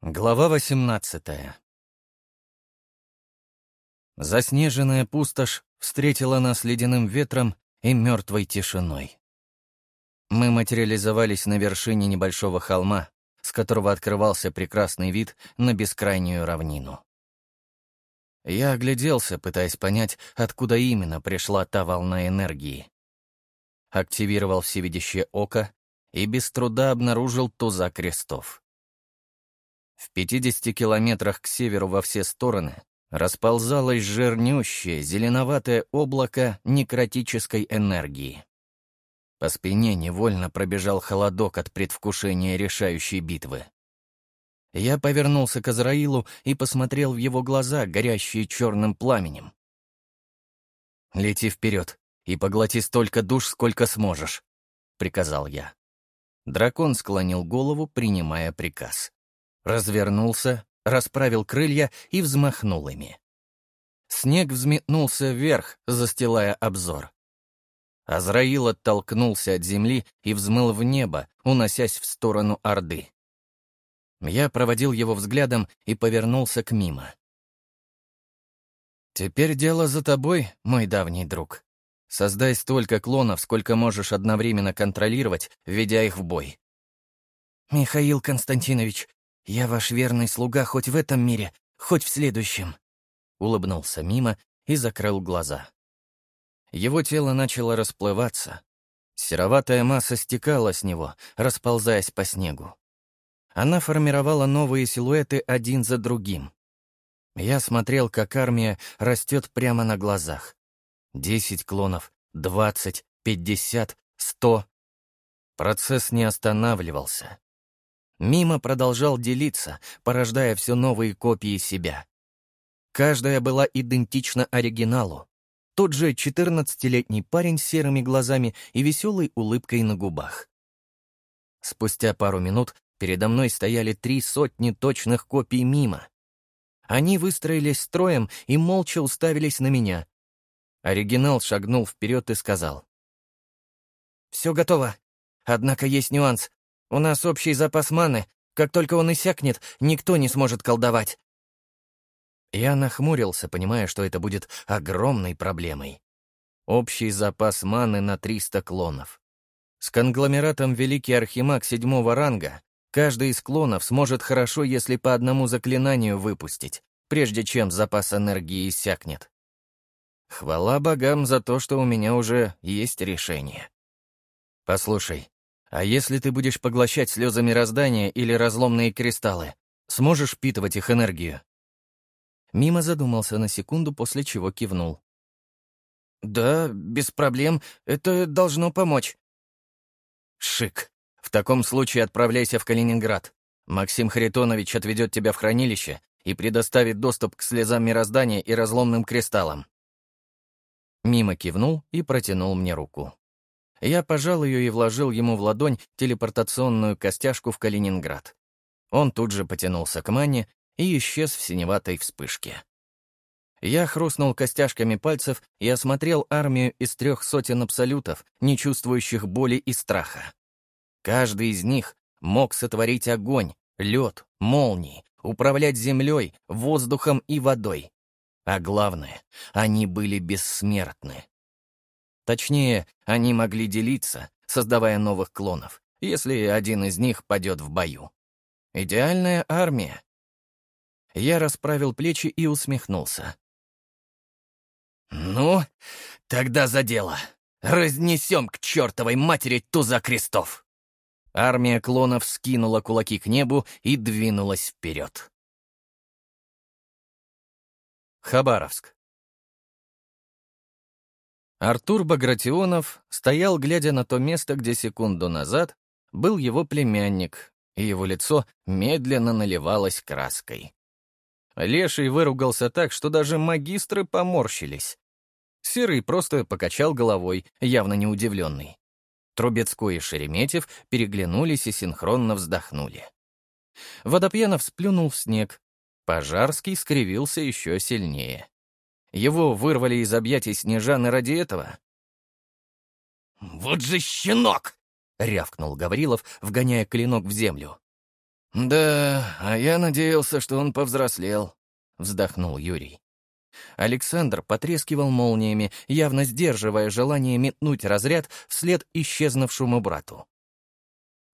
Глава 18 Заснеженная пустошь встретила нас ледяным ветром и мертвой тишиной. Мы материализовались на вершине небольшого холма, с которого открывался прекрасный вид на бескрайнюю равнину. Я огляделся, пытаясь понять, откуда именно пришла та волна энергии. Активировал всевидящее око и без труда обнаружил туза крестов. В 50 километрах к северу во все стороны расползалось жирнющее зеленоватое облако некротической энергии. По спине невольно пробежал холодок от предвкушения решающей битвы. Я повернулся к Азраилу и посмотрел в его глаза, горящие черным пламенем. «Лети вперед и поглоти столько душ, сколько сможешь», — приказал я. Дракон склонил голову, принимая приказ развернулся, расправил крылья и взмахнул ими. Снег взметнулся вверх, застилая обзор. Азраил оттолкнулся от земли и взмыл в небо, уносясь в сторону Орды. Я проводил его взглядом и повернулся к мимо. «Теперь дело за тобой, мой давний друг. Создай столько клонов, сколько можешь одновременно контролировать, введя их в бой». «Михаил Константинович, «Я ваш верный слуга хоть в этом мире, хоть в следующем», — улыбнулся мимо и закрыл глаза. Его тело начало расплываться. Сероватая масса стекала с него, расползаясь по снегу. Она формировала новые силуэты один за другим. Я смотрел, как армия растет прямо на глазах. Десять клонов, двадцать, пятьдесят, сто. Процесс не останавливался. Мимо продолжал делиться, порождая все новые копии себя. Каждая была идентична оригиналу. Тот же 14-летний парень с серыми глазами и веселой улыбкой на губах. Спустя пару минут передо мной стояли три сотни точных копий мимо. Они выстроились строем и молча уставились на меня. Оригинал шагнул вперед и сказал. «Все готово. Однако есть нюанс. У нас общий запас маны. Как только он иссякнет, никто не сможет колдовать». Я нахмурился, понимая, что это будет огромной проблемой. Общий запас маны на 300 клонов. С конгломератом Великий Архимаг седьмого ранга каждый из клонов сможет хорошо, если по одному заклинанию выпустить, прежде чем запас энергии иссякнет. Хвала богам за то, что у меня уже есть решение. Послушай, а если ты будешь поглощать слезы мироздания или разломные кристаллы, сможешь впитывать их энергию?» Мимо задумался на секунду, после чего кивнул. «Да, без проблем. Это должно помочь». «Шик. В таком случае отправляйся в Калининград. Максим Харитонович отведет тебя в хранилище и предоставит доступ к слезам мироздания и разломным кристаллам». Мимо кивнул и протянул мне руку. Я пожал ее и вложил ему в ладонь телепортационную костяшку в Калининград. Он тут же потянулся к мане и исчез в синеватой вспышке. Я хрустнул костяшками пальцев и осмотрел армию из трех сотен абсолютов, не чувствующих боли и страха. Каждый из них мог сотворить огонь, лед, молнии, управлять землей, воздухом и водой. А главное, они были бессмертны. Точнее, они могли делиться, создавая новых клонов, если один из них падет в бою. Идеальная армия. Я расправил плечи и усмехнулся. «Ну, тогда за дело. Разнесем к чертовой матери туза крестов!» Армия клонов скинула кулаки к небу и двинулась вперед. Хабаровск. Артур Багратионов стоял, глядя на то место, где секунду назад был его племянник, и его лицо медленно наливалось краской. Леший выругался так, что даже магистры поморщились. Серый просто покачал головой, явно не удивленный. Трубецкой и Шереметьев переглянулись и синхронно вздохнули. Водопьянов сплюнул в снег. Пожарский скривился еще сильнее. Его вырвали из объятий Снежаны ради этого? «Вот же щенок!» — рявкнул Гаврилов, вгоняя клинок в землю. «Да, а я надеялся, что он повзрослел», — вздохнул Юрий. Александр потрескивал молниями, явно сдерживая желание метнуть разряд вслед исчезнувшему брату.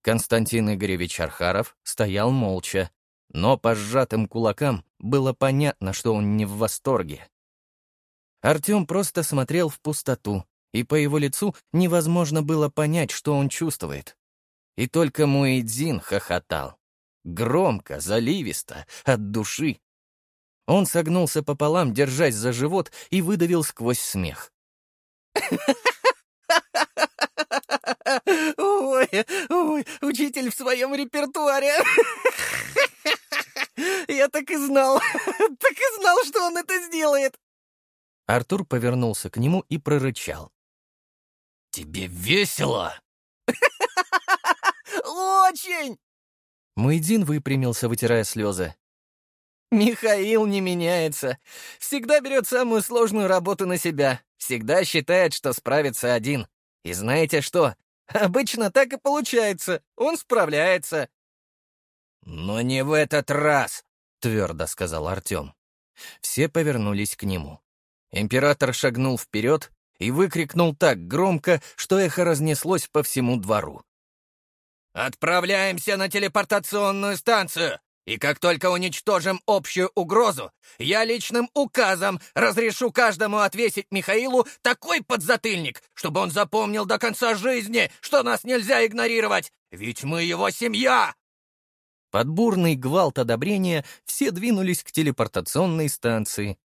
Константин Игоревич Архаров стоял молча, но по сжатым кулакам было понятно, что он не в восторге. Артем просто смотрел в пустоту, и по его лицу невозможно было понять, что он чувствует. И только Муэдзин хохотал. Громко, заливисто, от души. Он согнулся пополам, держась за живот, и выдавил сквозь смех. Ой, ой, учитель в своем репертуаре. Я так и знал, так и знал, что он это сделает. Артур повернулся к нему и прорычал. «Тебе весело?» «Очень!» Муэдин выпрямился, вытирая слезы. Михаил не меняется. Всегда берет самую сложную работу на себя. Всегда считает, что справится один. И знаете что? Обычно так и получается. Он справляется. «Но не в этот раз», — твердо сказал Артем. Все повернулись к нему. Император шагнул вперед и выкрикнул так громко, что эхо разнеслось по всему двору. «Отправляемся на телепортационную станцию! И как только уничтожим общую угрозу, я личным указом разрешу каждому отвесить Михаилу такой подзатыльник, чтобы он запомнил до конца жизни, что нас нельзя игнорировать, ведь мы его семья!» Под бурный гвалт одобрения все двинулись к телепортационной станции.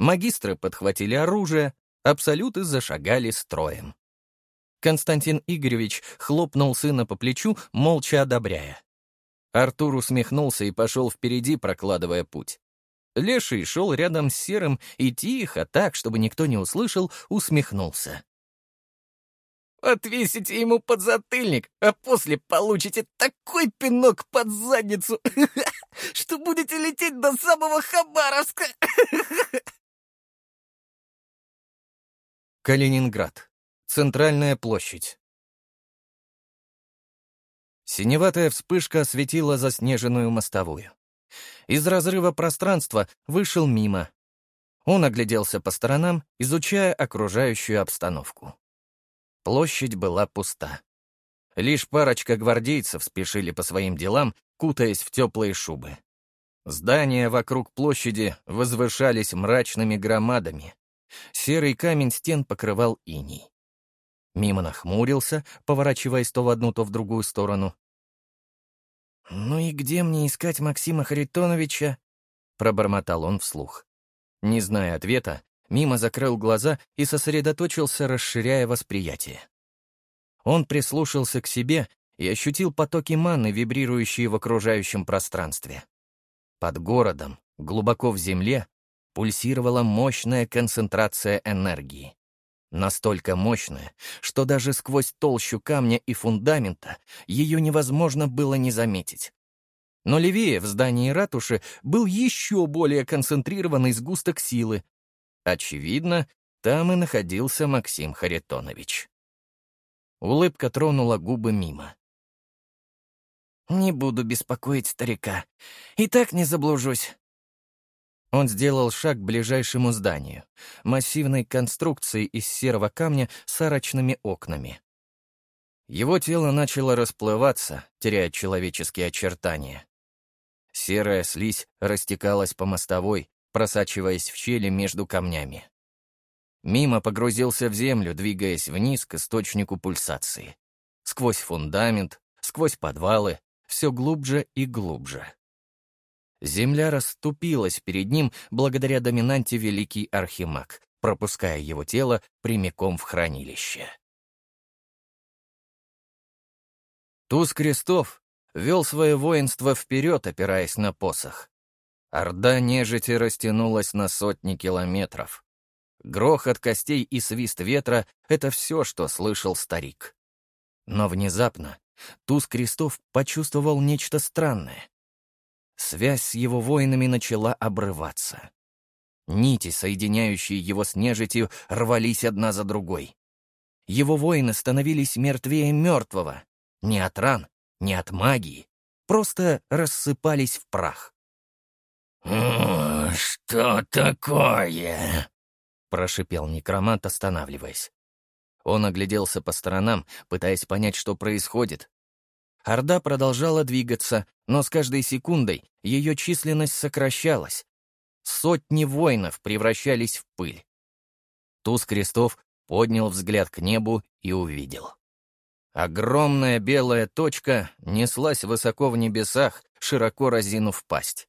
Магистры подхватили оружие, абсолюты зашагали строем. Константин Игоревич хлопнул сына по плечу, молча одобряя. Артур усмехнулся и пошел впереди, прокладывая путь. Леший шел рядом с Серым и тихо, так, чтобы никто не услышал, усмехнулся. «Отвесите ему подзатыльник, а после получите такой пинок под задницу, что будете лететь до самого Хабаровска!» Калининград. Центральная площадь. Синеватая вспышка осветила заснеженную мостовую. Из разрыва пространства вышел мимо. Он огляделся по сторонам, изучая окружающую обстановку. Площадь была пуста. Лишь парочка гвардейцев спешили по своим делам, кутаясь в теплые шубы. Здания вокруг площади возвышались мрачными громадами. Серый камень стен покрывал иней. Мимо нахмурился, поворачиваясь то в одну, то в другую сторону. «Ну и где мне искать Максима Харитоновича?» — пробормотал он вслух. Не зная ответа, Мимо закрыл глаза и сосредоточился, расширяя восприятие. Он прислушался к себе и ощутил потоки маны, вибрирующие в окружающем пространстве. Под городом, глубоко в земле, пульсировала мощная концентрация энергии. Настолько мощная, что даже сквозь толщу камня и фундамента ее невозможно было не заметить. Но левее, в здании ратуши, был еще более концентрированный сгусток силы. Очевидно, там и находился Максим Харитонович. Улыбка тронула губы мимо. «Не буду беспокоить старика. И так не заблужусь. Он сделал шаг к ближайшему зданию, массивной конструкции из серого камня с арочными окнами. Его тело начало расплываться, теряя человеческие очертания. Серая слизь растекалась по мостовой, просачиваясь в щели между камнями. Мимо погрузился в землю, двигаясь вниз к источнику пульсации. Сквозь фундамент, сквозь подвалы, все глубже и глубже. Земля расступилась перед ним благодаря доминанте Великий Архимаг, пропуская его тело прямиком в хранилище. Туз Крестов вел свое воинство вперед, опираясь на посох. Орда нежити растянулась на сотни километров. Грохот костей и свист ветра — это все, что слышал старик. Но внезапно Туз Крестов почувствовал нечто странное. Связь с его воинами начала обрываться. Нити, соединяющие его с нежитью, рвались одна за другой. Его воины становились мертвее мертвого. Не от ран, не от магии, просто рассыпались в прах. «Что такое?» — прошипел некромант, останавливаясь. Он огляделся по сторонам, пытаясь понять, что происходит. Орда продолжала двигаться, но с каждой секундой ее численность сокращалась. Сотни воинов превращались в пыль. Туз крестов поднял взгляд к небу и увидел. Огромная белая точка неслась высоко в небесах, широко разинув пасть.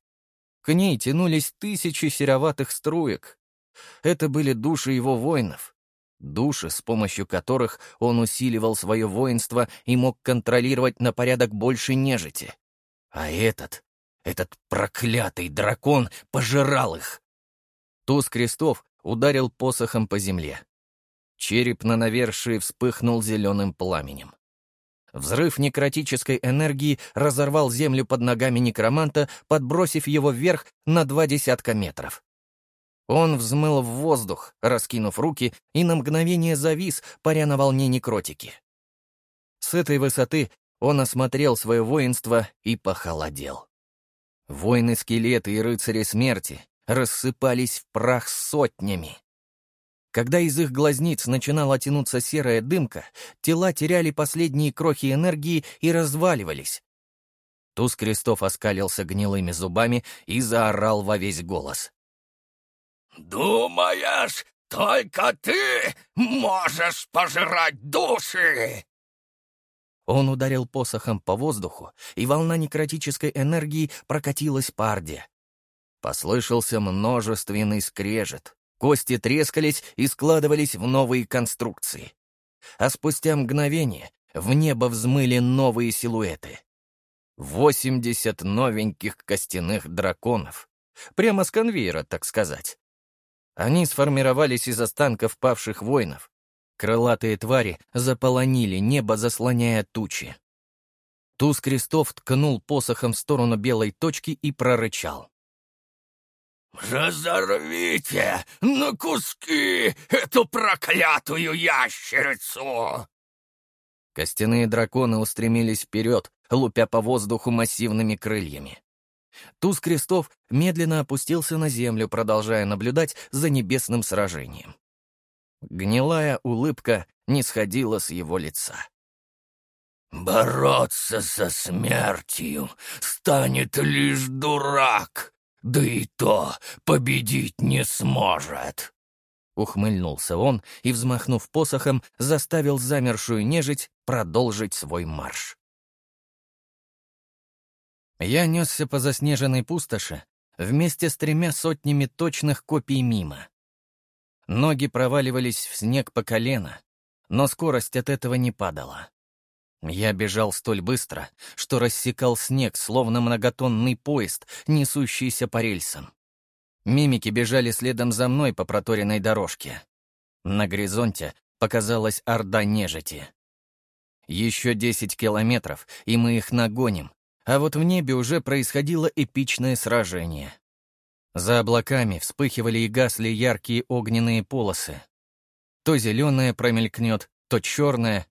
К ней тянулись тысячи сероватых струек. Это были души его воинов. Души, с помощью которых он усиливал свое воинство и мог контролировать на порядок больше нежити. А этот, этот проклятый дракон пожирал их. Туз крестов ударил посохом по земле. Череп на навершии вспыхнул зеленым пламенем. Взрыв некротической энергии разорвал землю под ногами некроманта, подбросив его вверх на два десятка метров. Он взмыл в воздух, раскинув руки, и на мгновение завис, паря на волне некротики. С этой высоты он осмотрел свое воинство и похолодел. Воины-скелеты и рыцари смерти рассыпались в прах сотнями. Когда из их глазниц начинала тянуться серая дымка, тела теряли последние крохи энергии и разваливались. Туз крестов оскалился гнилыми зубами и заорал во весь голос. «Думаешь, только ты можешь пожирать души?» Он ударил посохом по воздуху, и волна некротической энергии прокатилась по орде. Послышался множественный скрежет. Кости трескались и складывались в новые конструкции. А спустя мгновение в небо взмыли новые силуэты. Восемьдесят новеньких костяных драконов. Прямо с конвейера, так сказать. Они сформировались из останков павших воинов. Крылатые твари заполонили небо, заслоняя тучи. Туз крестов ткнул посохом в сторону белой точки и прорычал. «Разорвите на куски эту проклятую ящерицу!» Костяные драконы устремились вперед, лупя по воздуху массивными крыльями. Туз крестов медленно опустился на землю, продолжая наблюдать за небесным сражением. Гнилая улыбка не сходила с его лица. «Бороться со смертью станет лишь дурак!» Да и то победить не сможет!» Ухмыльнулся он и, взмахнув посохом, заставил замершую нежить продолжить свой марш. Я несся по заснеженной пустоши вместе с тремя сотнями точных копий мимо. Ноги проваливались в снег по колено, но скорость от этого не падала. Я бежал столь быстро, что рассекал снег, словно многотонный поезд, несущийся по рельсам. Мимики бежали следом за мной по проторенной дорожке. На горизонте показалась орда нежити. Еще десять километров, и мы их нагоним, а вот в небе уже происходило эпичное сражение. За облаками вспыхивали и гасли яркие огненные полосы. То зеленое промелькнет, то черное,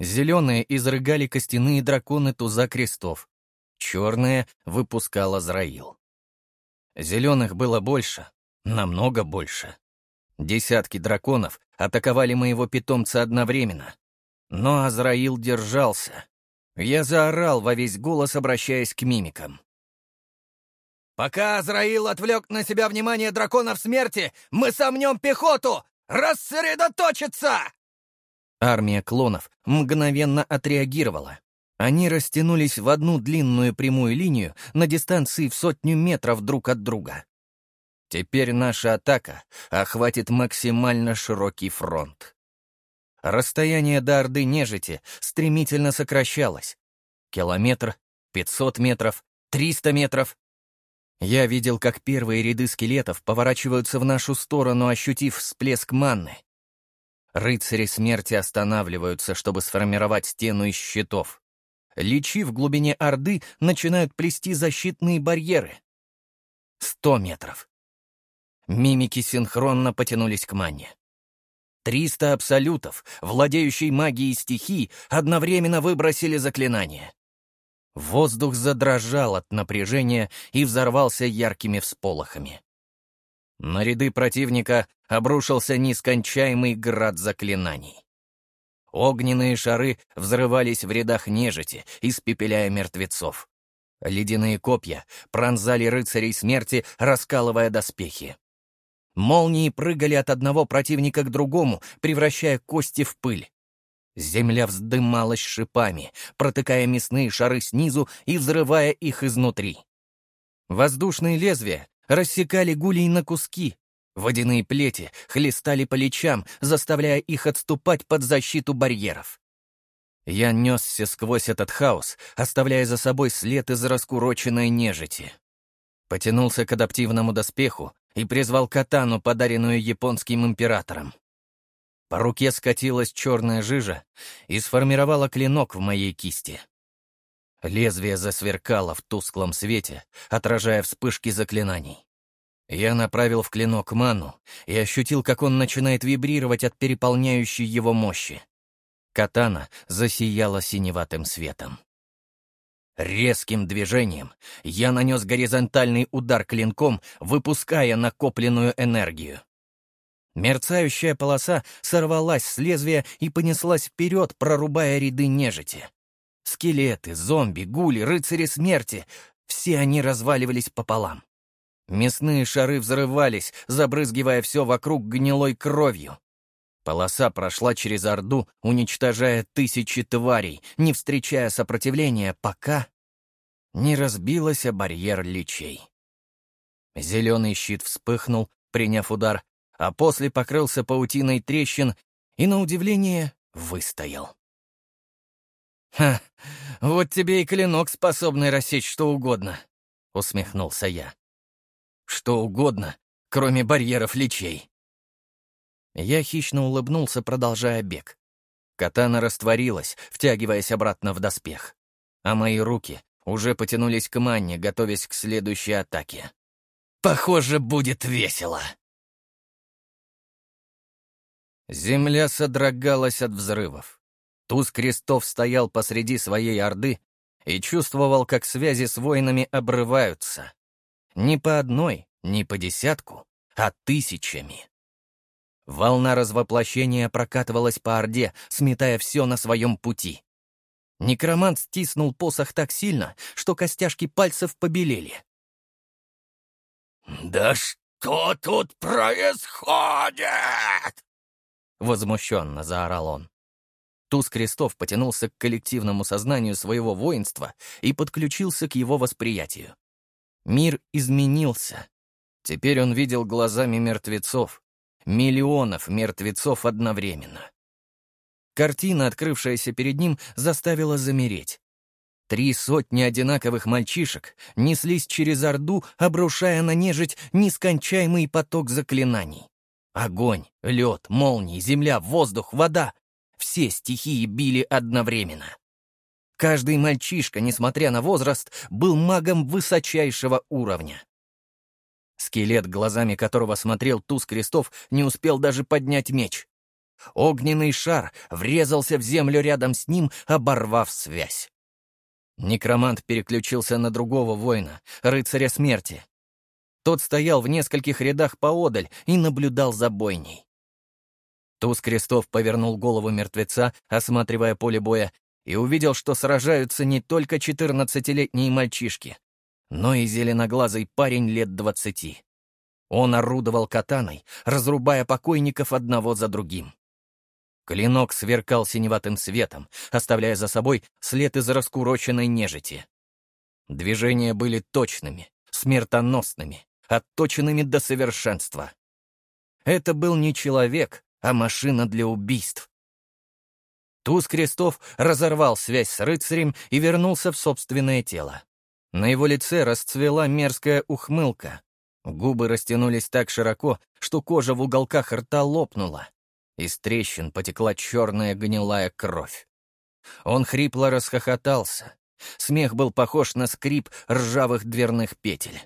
Зеленые изрыгали костяные драконы туза крестов. Черные выпускал Азраил. Зеленых было больше, намного больше. Десятки драконов атаковали моего питомца одновременно. Но Азраил держался. Я заорал во весь голос, обращаясь к мимикам. «Пока Азраил отвлек на себя внимание драконов смерти, мы сомнем пехоту! Рассредоточиться!» Армия клонов мгновенно отреагировала. Они растянулись в одну длинную прямую линию на дистанции в сотню метров друг от друга. Теперь наша атака охватит максимально широкий фронт. Расстояние до Орды нежити стремительно сокращалось. Километр, 500 метров, 300 метров. Я видел, как первые ряды скелетов поворачиваются в нашу сторону, ощутив всплеск манны. Рыцари смерти останавливаются, чтобы сформировать стену из щитов. Личи в глубине Орды начинают плести защитные барьеры. Сто метров. Мимики синхронно потянулись к манне. Триста абсолютов, владеющие магией стихий, одновременно выбросили заклинание. Воздух задрожал от напряжения и взорвался яркими всполохами. На ряды противника обрушился нескончаемый град заклинаний. Огненные шары взрывались в рядах нежити, испепеляя мертвецов. Ледяные копья пронзали рыцарей смерти, раскалывая доспехи. Молнии прыгали от одного противника к другому, превращая кости в пыль. Земля вздымалась шипами, протыкая мясные шары снизу и взрывая их изнутри. Воздушные лезвия рассекали гулей на куски. Водяные плети хлестали по лечам, заставляя их отступать под защиту барьеров. Я несся сквозь этот хаос, оставляя за собой след из раскуроченной нежити. Потянулся к адаптивному доспеху и призвал катану, подаренную японским императором. По руке скатилась черная жижа и сформировала клинок в моей кисти. Лезвие засверкало в тусклом свете, отражая вспышки заклинаний. Я направил в клинок ману и ощутил, как он начинает вибрировать от переполняющей его мощи. Катана засияла синеватым светом. Резким движением я нанес горизонтальный удар клинком, выпуская накопленную энергию. Мерцающая полоса сорвалась с лезвия и понеслась вперед, прорубая ряды нежити. Скелеты, зомби, гули, рыцари смерти — все они разваливались пополам. Мясные шары взрывались, забрызгивая все вокруг гнилой кровью. Полоса прошла через Орду, уничтожая тысячи тварей, не встречая сопротивления, пока не разбилась о барьер личей. Зеленый щит вспыхнул, приняв удар, а после покрылся паутиной трещин и, на удивление, выстоял. «Ха, вот тебе и клинок, способный рассечь что угодно», — усмехнулся я. «Что угодно, кроме барьеров личей». Я хищно улыбнулся, продолжая бег. Катана растворилась, втягиваясь обратно в доспех, а мои руки уже потянулись к манне, готовясь к следующей атаке. «Похоже, будет весело!» Земля содрогалась от взрывов. Туз крестов стоял посреди своей орды и чувствовал, как связи с воинами обрываются. Не по одной, не по десятку, а тысячами. Волна развоплощения прокатывалась по Орде, сметая все на своем пути. Некромант стиснул посох так сильно, что костяшки пальцев побелели. «Да что тут происходит?» Возмущенно заорал он. Туз крестов потянулся к коллективному сознанию своего воинства и подключился к его восприятию. Мир изменился. Теперь он видел глазами мертвецов, миллионов мертвецов одновременно. Картина, открывшаяся перед ним, заставила замереть. Три сотни одинаковых мальчишек неслись через Орду, обрушая на нежить нескончаемый поток заклинаний. Огонь, лед, молнии, земля, воздух, вода — все стихии били одновременно. Каждый мальчишка, несмотря на возраст, был магом высочайшего уровня. Скелет, глазами которого смотрел туз крестов, не успел даже поднять меч. Огненный шар врезался в землю рядом с ним, оборвав связь. Некромант переключился на другого воина, рыцаря смерти. Тот стоял в нескольких рядах поодаль и наблюдал за бойней. Туз Крестов повернул голову мертвеца, осматривая поле боя, и увидел, что сражаются не только четырнадцатилетние мальчишки, но и зеленоглазый парень лет двадцати. Он орудовал катаной, разрубая покойников одного за другим. Клинок сверкал синеватым светом, оставляя за собой след из раскуроченной нежити. Движения были точными, смертоносными, отточенными до совершенства. Это был не человек, а машина для убийств. Туз Крестов разорвал связь с рыцарем и вернулся в собственное тело. На его лице расцвела мерзкая ухмылка. Губы растянулись так широко, что кожа в уголках рта лопнула. Из трещин потекла черная гнилая кровь. Он хрипло расхохотался. Смех был похож на скрип ржавых дверных петель.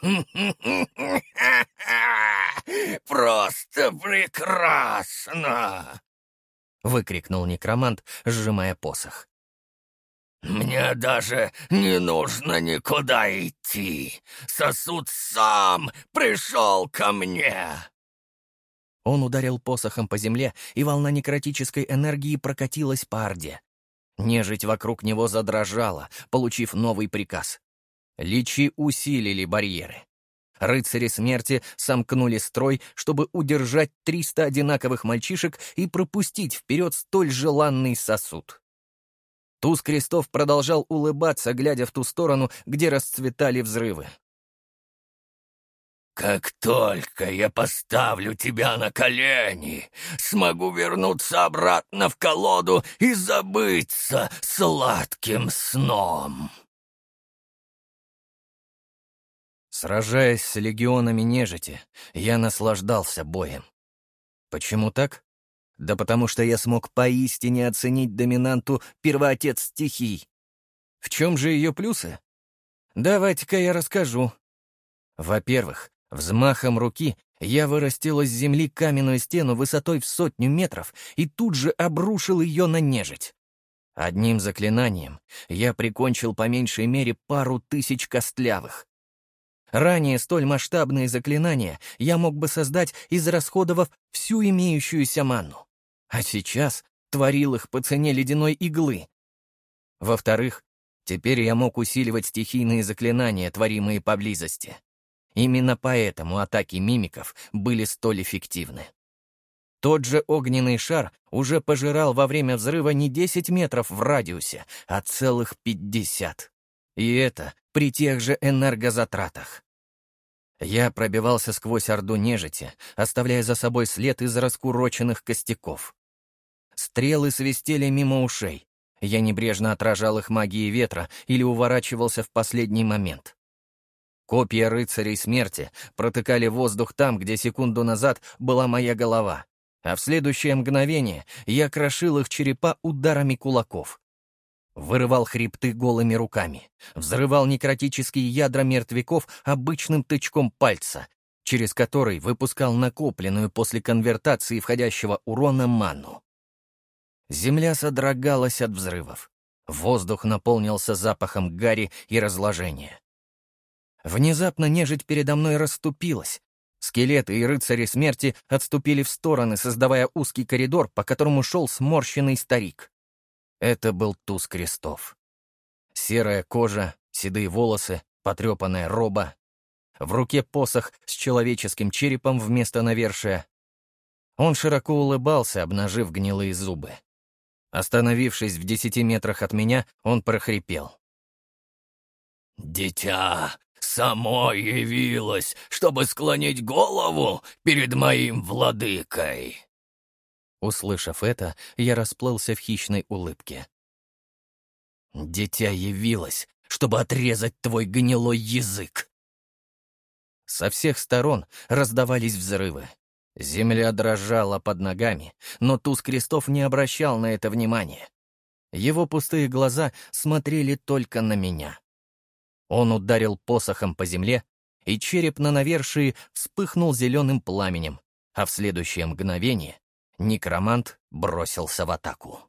«Просто прекрасно!» — выкрикнул некромант, сжимая посох. «Мне даже не нужно никуда идти. Сосуд сам пришел ко мне!» Он ударил посохом по земле, и волна некротической энергии прокатилась по Орде. Нежить вокруг него задрожала, получив новый приказ. Личи усилили барьеры. Рыцари смерти сомкнули строй, чтобы удержать 300 одинаковых мальчишек и пропустить вперед столь желанный сосуд. Туз крестов продолжал улыбаться, глядя в ту сторону, где расцветали взрывы. «Как только я поставлю тебя на колени, смогу вернуться обратно в колоду и забыться сладким сном!» Сражаясь с легионами нежити, я наслаждался боем. Почему так? Да потому что я смог поистине оценить доминанту первоотец стихий. В чем же ее плюсы? Давайте-ка я расскажу. Во-первых, взмахом руки я вырастил из земли каменную стену высотой в сотню метров и тут же обрушил ее на нежить. Одним заклинанием я прикончил по меньшей мере пару тысяч костлявых. Ранее столь масштабные заклинания я мог бы создать, израсходовав всю имеющуюся ману. А сейчас творил их по цене ледяной иглы. Во-вторых, теперь я мог усиливать стихийные заклинания, творимые поблизости. Именно поэтому атаки мимиков были столь эффективны. Тот же огненный шар уже пожирал во время взрыва не 10 метров в радиусе, а целых 50. И это при тех же энергозатратах. Я пробивался сквозь орду нежити, оставляя за собой след из раскуроченных костяков. Стрелы свистели мимо ушей. Я небрежно отражал их магией ветра или уворачивался в последний момент. Копья рыцарей смерти протыкали воздух там, где секунду назад была моя голова, а в следующее мгновение я крошил их черепа ударами кулаков. Вырывал хребты голыми руками, взрывал некротические ядра мертвяков обычным тычком пальца, через который выпускал накопленную после конвертации входящего урона ману. Земля содрогалась от взрывов. Воздух наполнился запахом гари и разложения. Внезапно нежить передо мной расступилась. Скелеты и рыцари смерти отступили в стороны, создавая узкий коридор, по которому шел сморщенный старик. Это был туз крестов. Серая кожа, седые волосы, потрепанная роба. В руке посох с человеческим черепом вместо навершия. Он широко улыбался, обнажив гнилые зубы. Остановившись в десяти метрах от меня, он прохрипел. «Дитя само явилось, чтобы склонить голову перед моим владыкой!» Услышав это, я расплылся в хищной улыбке. «Дитя явилось, чтобы отрезать твой гнилой язык!» Со всех сторон раздавались взрывы. Земля дрожала под ногами, но туз крестов не обращал на это внимания. Его пустые глаза смотрели только на меня. Он ударил посохом по земле, и череп на навершии вспыхнул зеленым пламенем, а в следующее мгновение Некромант бросился в атаку.